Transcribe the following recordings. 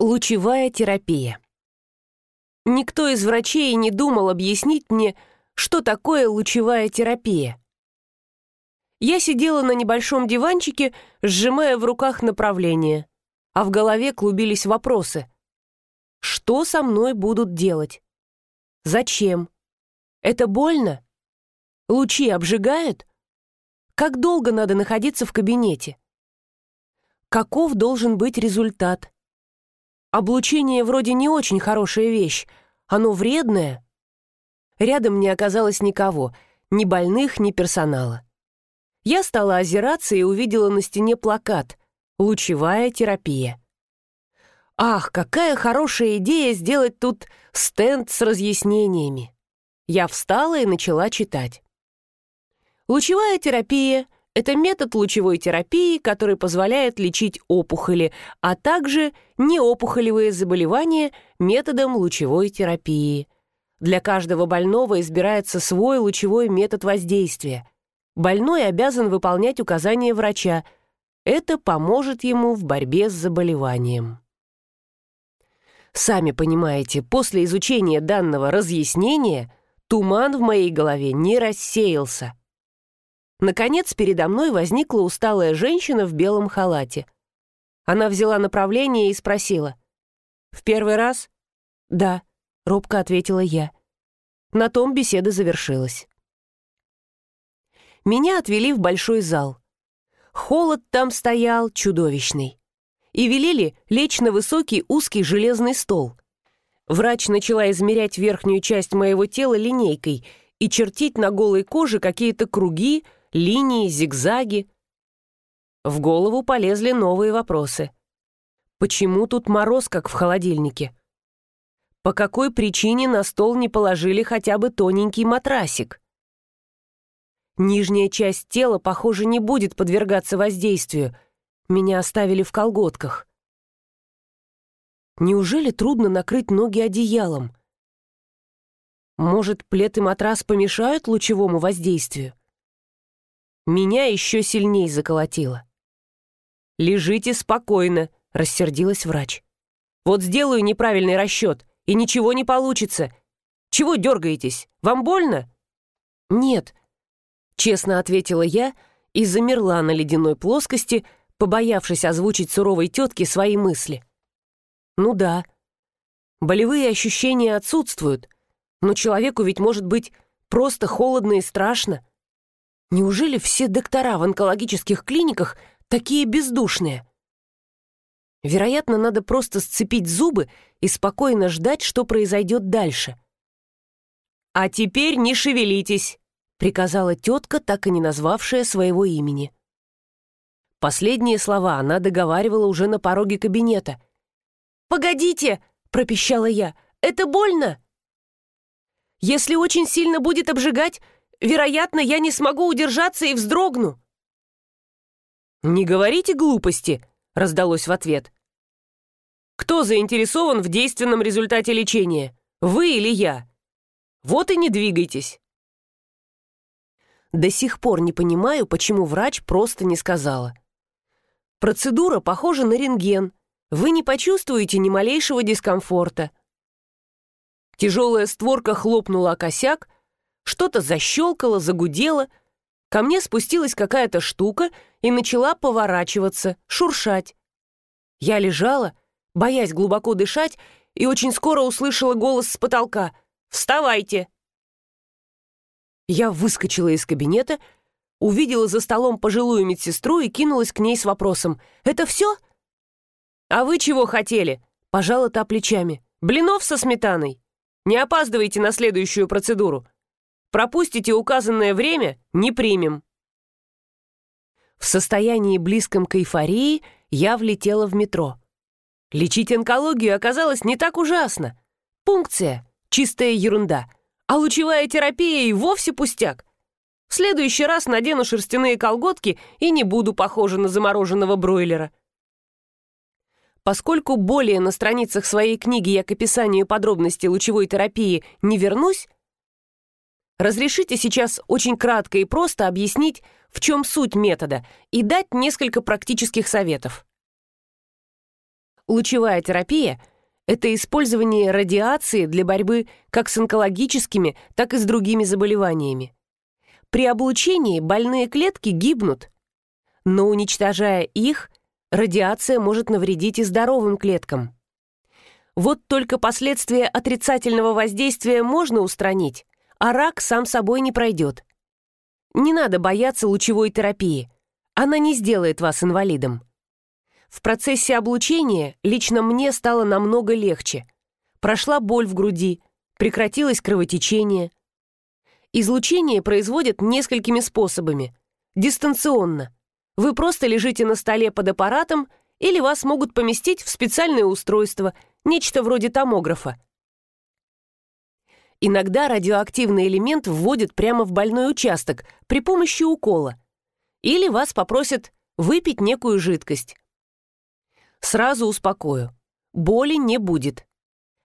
Лучевая терапия. Никто из врачей не думал объяснить мне, что такое лучевая терапия. Я сидела на небольшом диванчике, сжимая в руках направление, а в голове клубились вопросы. Что со мной будут делать? Зачем? Это больно? Лучи обжигают? Как долго надо находиться в кабинете? Каков должен быть результат? Облучение вроде не очень хорошая вещь. Оно вредное. Рядом не оказалось никого, ни больных, ни персонала. Я стала озираться и увидела на стене плакат «Лучевая терапия». Ах, какая хорошая идея сделать тут стенд с разъяснениями. Я встала и начала читать. Лучевая терапия — это метод лучевой терапии, который позволяет лечить опухоли, а также неопухолевые заболевания методом лучевой терапии. Для каждого больного избирается свой лучевой метод воздействия. Больной обязан выполнять указания врача. Это поможет ему в борьбе с заболеванием. Сами понимаете, после изучения данного разъяснения туман в моей голове не рассеялся. Наконец, передо мной возникла усталая женщина в белом халате. Она взяла направление и спросила. «В первый раз?» «Да», — робко ответила я. На том беседа завершилась. Меня отвели в большой зал. Холод там стоял чудовищный. И велели лечь на высокий узкий железный стол. Врач начала измерять верхнюю часть моего тела линейкой и чертить на голой коже какие-то круги, линии, зигзаги. В голову полезли новые вопросы. Почему тут мороз, как в холодильнике? По какой причине на стол не положили хотя бы тоненький матрасик? Нижняя часть тела, похоже, не будет подвергаться воздействию. Меня оставили в колготках. Неужели трудно накрыть ноги одеялом? Может, плед и матрас помешают лучевому воздействию? Меня еще сильней заколотило. «Лежите спокойно», — рассердилась врач. «Вот сделаю неправильный расчет, и ничего не получится. Чего дергаетесь? Вам больно?» «Нет», — честно ответила я и замерла на ледяной плоскости, побоявшись озвучить суровой тетке свои мысли. «Ну да, болевые ощущения отсутствуют, но человеку ведь может быть просто холодно и страшно. Неужели все доктора в онкологических клиниках такие бездушные? Вероятно, надо просто сцепить зубы и спокойно ждать, что произойдет дальше. «А теперь не шевелитесь», — приказала тетка, так и не назвавшая своего имени. Последние слова она договаривала уже на пороге кабинета. «Погодите!» — пропищала я. «Это больно!» «Если очень сильно будет обжигать, Вероятно, я не смогу удержаться и вздрогну». «Не говорите глупости», — раздалось в ответ. «Кто заинтересован в действенном результате лечения? Вы или я? Вот и не двигайтесь». До сих пор не понимаю, почему врач просто не сказала. Процедура похожа на рентген. Вы не почувствуете ни малейшего дискомфорта. Тяжелая створка хлопнула о косяк, что-то защелкало, загудело. Ко мне спустилась какая-то штука и начала поворачиваться, шуршать. Я лежала, боясь глубоко дышать, и очень скоро услышала голос с потолка «Вставайте!». Я выскочила из кабинета, увидела за столом пожилую медсестру и кинулась к ней с вопросом «Это все?» «А вы чего хотели?» — пожала та плечами. «Блинов со сметаной? Не опаздывайте на следующую процедуру. Пропустите указанное время — не примем». В состоянии близком к эйфории я влетела в метро. Лечить онкологию оказалось не так ужасно. Пункция — чистая ерунда, а лучевая терапия и вовсе пустяк. В следующий раз надену шерстяные колготки и не буду похожа на замороженного бройлера. Поскольку более на страницах своей книги я к описанию подробностей лучевой терапии не вернусь, Разрешите сейчас очень кратко и просто объяснить, в чем суть метода, и дать несколько практических советов. Лучевая терапия — это использование радиации для борьбы как с онкологическими, так и с другими заболеваниями. При облучении больные клетки гибнут, но уничтожая их, радиация может навредить и здоровым клеткам. Вот только последствия отрицательного воздействия можно устранить, а рак сам собой не пройдет. Не надо бояться лучевой терапии. Она не сделает вас инвалидом. В процессе облучения лично мне стало намного легче. Прошла боль в груди, прекратилось кровотечение. Излучение производят несколькими способами. Дистанционно. Вы просто лежите на столе под аппаратом или вас могут поместить в специальное устройство, нечто вроде томографа. Иногда радиоактивный элемент вводят прямо в больной участок при помощи укола. Или вас попросят выпить некую жидкость. Сразу успокою. Боли не будет.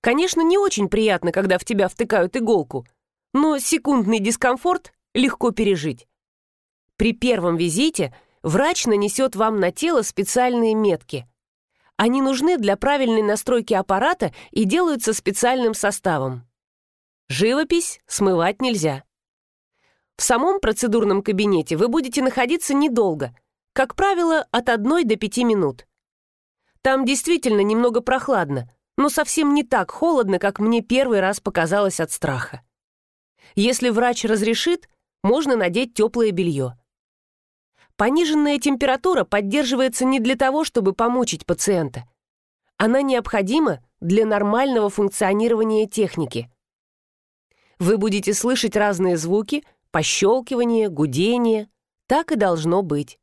Конечно, не очень приятно, когда в тебя втыкают иголку, но секундный дискомфорт легко пережить. При первом визите врач нанесет вам на тело специальные метки. Они нужны для правильной настройки аппарата и делаются специальным составом. Живопись смывать нельзя. В самом процедурном кабинете вы будете находиться недолго, как правило, от 1 до 5 минут. Там действительно немного прохладно, но совсем не так холодно, как мне первый раз показалось от страха. Если врач разрешит, можно надеть теплое белье. Пониженная температура поддерживается не для того, чтобы помучить пациента. Она необходима для нормального функционирования техники. Вы будете слышать разные звуки, пощелкивание, гудение. Так и должно быть.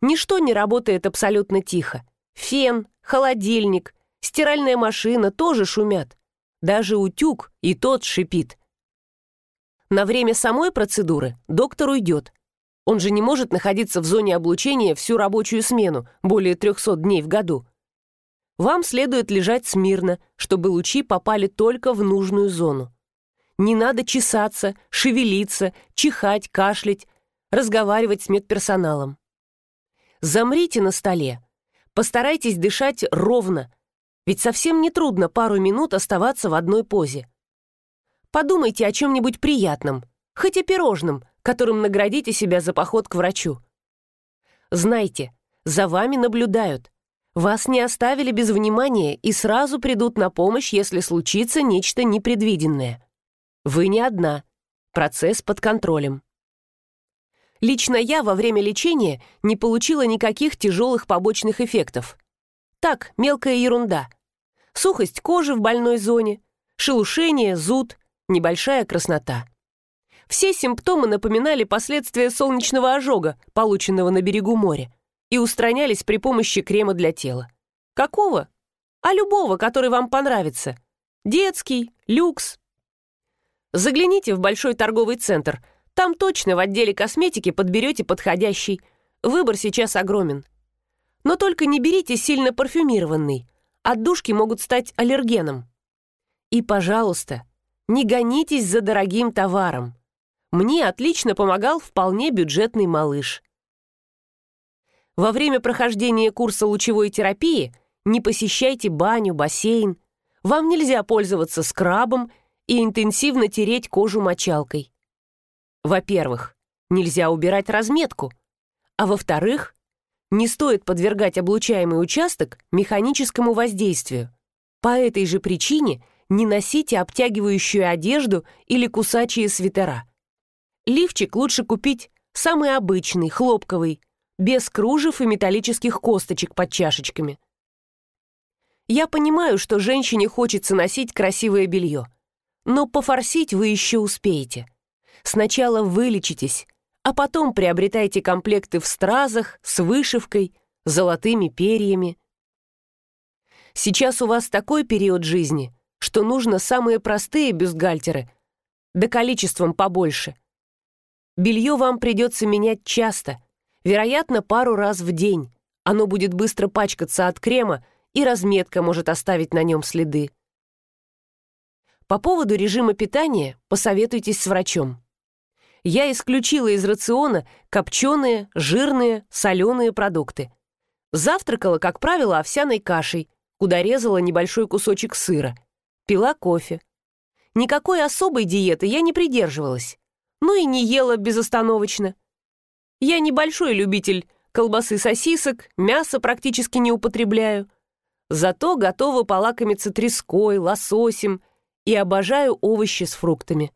Ничто не работает абсолютно тихо. Фен, холодильник, стиральная машина тоже шумят. Даже утюг и тот шипит. На время самой процедуры доктор уйдет. Он же не может находиться в зоне облучения всю рабочую смену, более 300 дней в году. Вам следует лежать смирно, чтобы лучи попали только в нужную зону. Не надо чесаться, шевелиться, чихать, кашлять, разговаривать с медперсоналом. Замрите на столе, Постарайтесь дышать ровно, ведь совсем не трудно пару минут оставаться в одной позе. Подумайте о чем-нибудь приятном, хоть и пирожном, которым наградите себя за поход к врачу. Знайте, за вами наблюдают. Вас не оставили без внимания и сразу придут на помощь, если случится нечто непредвиденное. Вы не одна. Процесс под контролем. Лично я во время лечения не получила никаких тяжелых побочных эффектов. Так, мелкая ерунда. Сухость кожи в больной зоне, шелушение, зуд, небольшая краснота. Все симптомы напоминали последствия солнечного ожога, полученного на берегу моря, и устранялись при помощи крема для тела. Какого? А любого, который вам понравится. Детский, люкс. Загляните в большой торговый центр – там точно в отделе косметики подберете подходящий. Выбор сейчас огромен. Но только не берите сильно парфюмированный. Отдушки могут стать аллергеном. И, пожалуйста, не гонитесь за дорогим товаром. Мне отлично помогал вполне бюджетный малыш. Во время прохождения курса лучевой терапии не посещайте баню, бассейн. Вам нельзя пользоваться скрабом и интенсивно тереть кожу мочалкой. Во-первых, нельзя убирать разметку, а во-вторых, не стоит подвергать облучаемый участок механическому воздействию. По этой же причине не носите обтягивающую одежду или кусачие свитера. Лифчик лучше купить самый обычный, хлопковый, без кружев и металлических косточек под чашечками. Я понимаю, что женщине хочется носить красивое белье, но пофорсить вы еще успеете. Сначала вылечитесь, а потом приобретайте комплекты в стразах, с вышивкой, золотыми перьями. Сейчас у вас такой период жизни, что нужно самые простые бюстгальтеры, да количеством побольше. Белье вам придется менять часто, вероятно, пару раз в день. Оно будет быстро пачкаться от крема, и разметка может оставить на нем следы. По поводу режима питания посоветуйтесь с врачом я исключила из рациона копченые, жирные, соленые продукты. Завтракала, как правило, овсяной кашей, куда резала небольшой кусочек сыра, пила кофе. Никакой особой диеты я не придерживалась, но и не ела безостановочно. Я небольшой любитель колбасы сосисок, мяса практически не употребляю. Зато готова полакомиться треской, лососем и обожаю овощи с фруктами.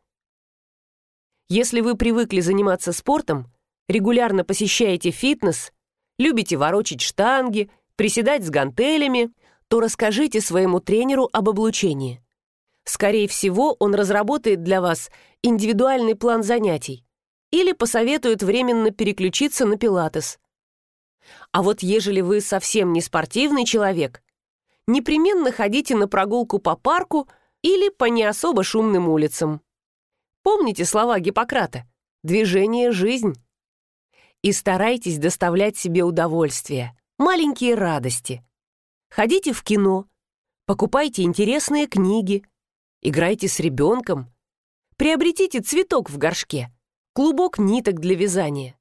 Если вы привыкли заниматься спортом, регулярно посещаете фитнес, любите ворочить штанги, приседать с гантелями, то расскажите своему тренеру об облучении. Скорее всего, он разработает для вас индивидуальный план занятий или посоветует временно переключиться на пилатес. А вот ежели вы совсем не спортивный человек, непременно ходите на прогулку по парку или по не особо шумным улицам. Помните слова Гиппократа «Движение – жизнь». И старайтесь доставлять себе удовольствие, маленькие радости. Ходите в кино, покупайте интересные книги, играйте с ребенком, приобретите цветок в горшке, клубок ниток для вязания.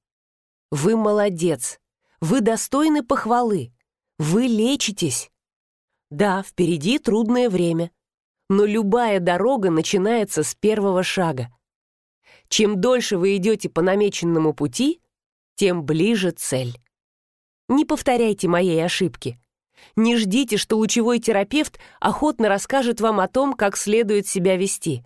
Вы молодец, вы достойны похвалы, вы лечитесь. Да, впереди трудное время, но любая дорога начинается с первого шага. Чем дольше вы идете по намеченному пути, тем ближе цель. Не повторяйте моей ошибки. Не ждите, что лучевой терапевт охотно расскажет вам о том, как следует себя вести.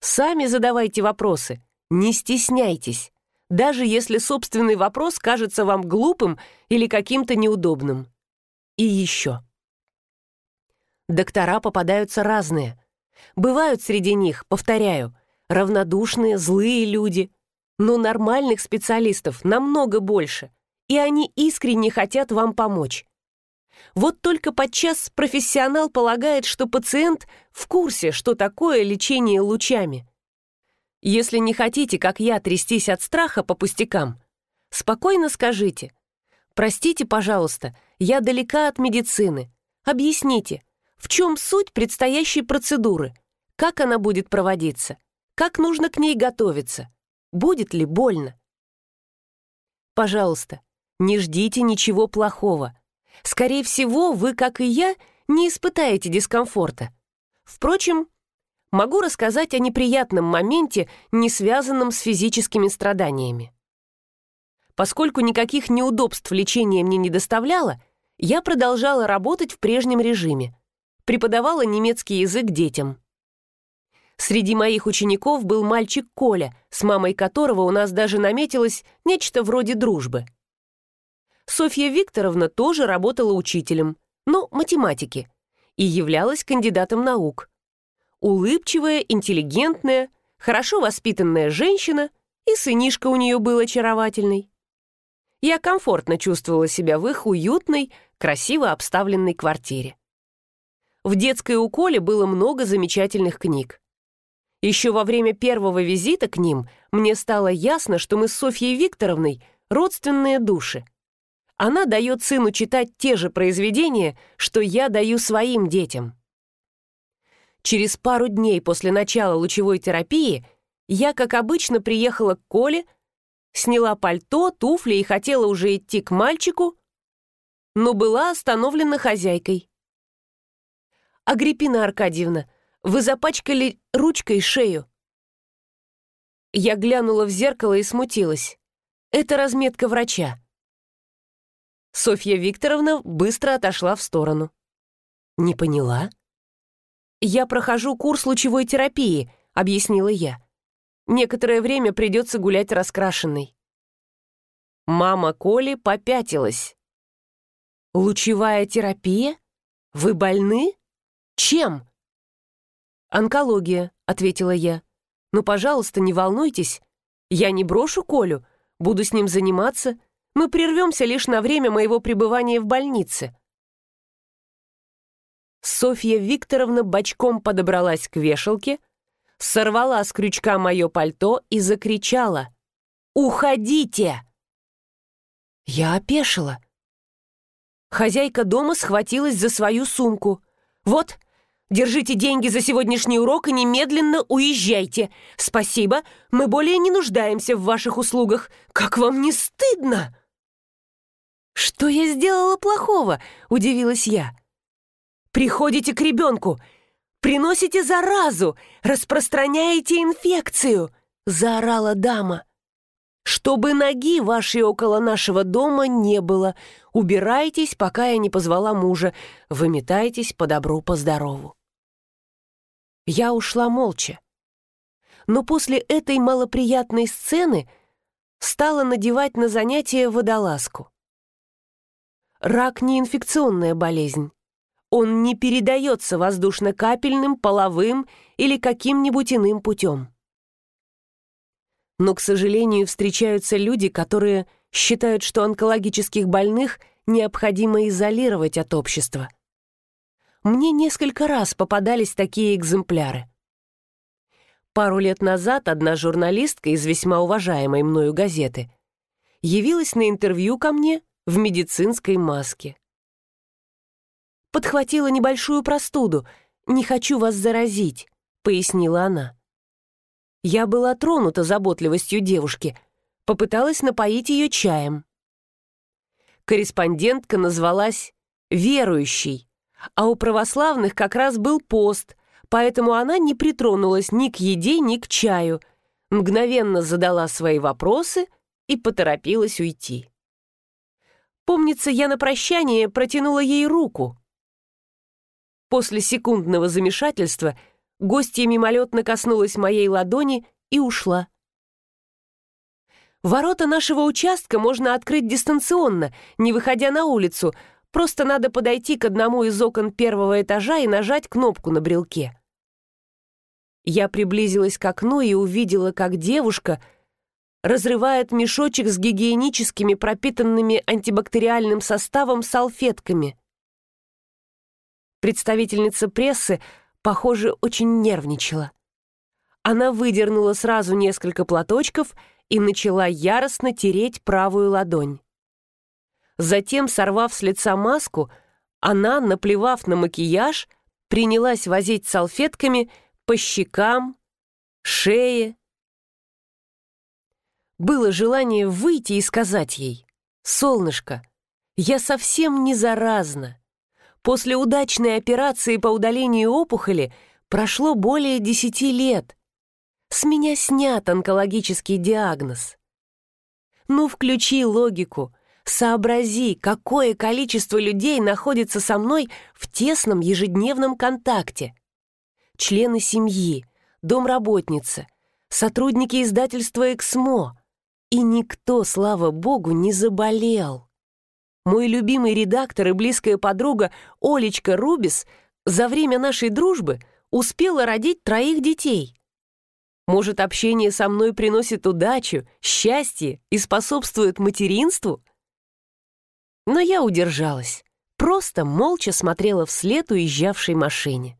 Сами задавайте вопросы, не стесняйтесь, даже если собственный вопрос кажется вам глупым или каким-то неудобным. И еще. Доктора попадаются разные. Бывают среди них, повторяю, равнодушные, злые люди. Но нормальных специалистов намного больше, и они искренне хотят вам помочь. Вот только подчас профессионал полагает, что пациент в курсе, что такое лечение лучами. Если не хотите, как я, трястись от страха по пустякам, спокойно скажите. «Простите, пожалуйста, я далека от медицины. Объясните, в чем суть предстоящей процедуры? Как она будет проводиться? Как нужно к ней готовиться? Будет ли больно? Пожалуйста, не ждите ничего плохого. Скорее всего, вы, как и я, не испытаете дискомфорта. Впрочем, могу рассказать о неприятном моменте, не связанном с физическими страданиями. Поскольку никаких неудобств лечения мне не доставляло, я продолжала работать в прежнем режиме – преподавала немецкий язык детям. Среди моих учеников был мальчик Коля, с мамой которого у нас даже наметилось нечто вроде дружбы. Софья Викторовна тоже работала учителем, но математики, и являлась кандидатом наук. Улыбчивая, интеллигентная, хорошо воспитанная женщина, и сынишка у нее был очаровательный. Я комфортно чувствовала себя в их уютной, красиво обставленной квартире. В детской уколе было много замечательных книг. Еще во время первого визита к ним мне стало ясно, что мы с Софьей Викторовной родственные души. Она дает сыну читать те же произведения, что я даю своим детям. Через пару дней после начала лучевой терапии я, как обычно, приехала к Коле, сняла пальто, туфли и хотела уже идти к мальчику, но была остановлена хозяйкой. «Агриппина Аркадьевна, вы запачкали ручкой шею». Я глянула в зеркало и смутилась. Это разметка врача. Софья Викторовна быстро отошла в сторону. «Не поняла?» «Я прохожу курс лучевой терапии», — объяснила я. «Некоторое время придется гулять раскрашенной». Мама Коли попятилась. «Лучевая терапия? Вы больны?» «Чем?» «Онкология», — ответила я. «Ну, пожалуйста, не волнуйтесь. Я не брошу Колю, буду с ним заниматься. Мы прервемся лишь на время моего пребывания в больнице». Софья Викторовна бочком подобралась к вешалке, сорвала с крючка мое пальто и закричала. «Уходите!» Я опешила. Хозяйка дома схватилась за свою сумку. «Вот, Держите деньги за сегодняшний урок и немедленно уезжайте. Спасибо, мы более не нуждаемся в ваших услугах. Как вам не стыдно?» «Что я сделала плохого?» — удивилась я. приходите к ребенку, приносите заразу, распространяете инфекцию!» — заорала дама. «Чтобы ноги вашей около нашего дома не было, убирайтесь, пока я не позвала мужа, выметайтесь по добру, по здорову». Я ушла молча. Но после этой малоприятной сцены стала надевать на занятия водолазку. Рак не инфекционная болезнь. Он не передается воздушно-капельным, половым или каким-нибудь иным путем. Но, к сожалению, встречаются люди, которые считают, что онкологических больных необходимо изолировать от общества. Мне несколько раз попадались такие экземпляры. Пару лет назад одна журналистка из весьма уважаемой мною газеты явилась на интервью ко мне в медицинской маске. «Подхватила небольшую простуду. Не хочу вас заразить», — пояснила она. Я была тронута заботливостью девушки, попыталась напоить ее чаем. Корреспондентка назвалась «верующей», а у православных как раз был пост, поэтому она не притронулась ни к еде, ни к чаю, мгновенно задала свои вопросы и поторопилась уйти. Помнится, я на прощание протянула ей руку. После секундного замешательства гостья мимолетно коснулась моей ладони и ушла. Ворота нашего участка можно открыть дистанционно, не выходя на улицу, просто надо подойти к одному из окон первого этажа и нажать кнопку на брелке. Я приблизилась к окну и увидела, как девушка — разрывает мешочек с гигиеническими пропитанными антибактериальным составом салфетками. Представительница прессы, похоже, очень нервничала. Она выдернула сразу несколько платочков и начала яростно тереть правую ладонь. Затем, сорвав с лица маску, она, наплевав на макияж, принялась возить салфетками по щекам, шее, было желание выйти и сказать ей, «Солнышко, я совсем не заразна. После удачной операции по удалению опухоли прошло более десяти лет. С меня снят онкологический диагноз. Ну, включи логику, сообрази, какое количество людей находится со мной в тесном ежедневном контакте. Члены семьи, домработница, сотрудники издательства «Эксмо», и никто, слава богу, не заболел. Мой любимый редактор и близкая подруга Олечка Рубис за время нашей дружбы успела родить троих детей. Может, общение со мной приносит удачу, счастье и способствует материнству? Но я удержалась, просто молча смотрела вслед уезжавшей машине.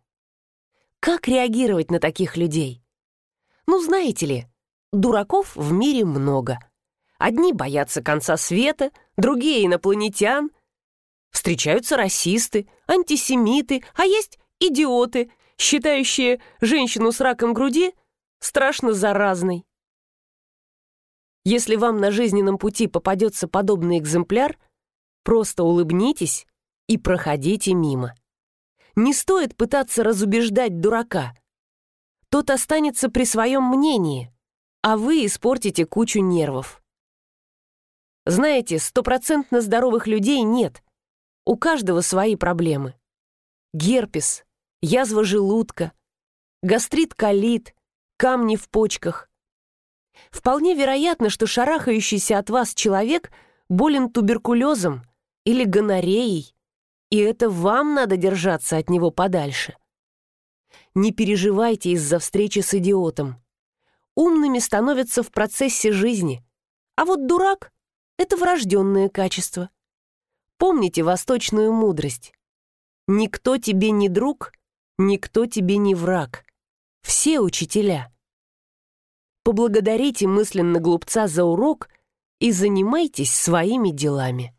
Как реагировать на таких людей? Ну, знаете ли, Дураков в мире много. Одни боятся конца света, другие — инопланетян. Встречаются расисты, антисемиты, а есть идиоты, считающие женщину с раком груди страшно заразной. Если вам на жизненном пути попадется подобный экземпляр, просто улыбнитесь и проходите мимо. Не стоит пытаться разубеждать дурака. Тот останется при своем мнении а вы испортите кучу нервов. Знаете, стопроцентно здоровых людей нет. У каждого свои проблемы. Герпес, язва желудка, гастрит-колит, камни в почках. Вполне вероятно, что шарахающийся от вас человек болен туберкулезом или гонореей, и это вам надо держаться от него подальше. Не переживайте из-за встречи с идиотом умными становятся в процессе жизни, а вот дурак — это врожденное качество. Помните восточную мудрость. Никто тебе не друг, никто тебе не враг. Все учителя. Поблагодарите мысленно глупца за урок и занимайтесь своими делами.